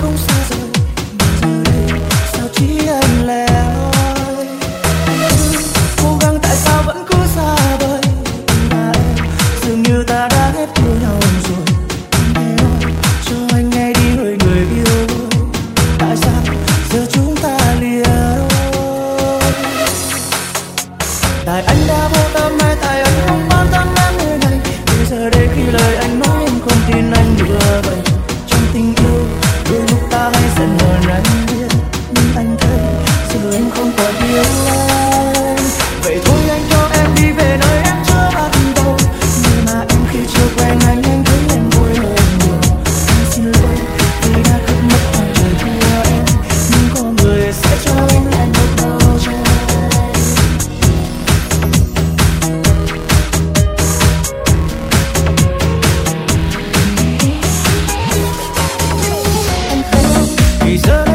Don't đôi deserve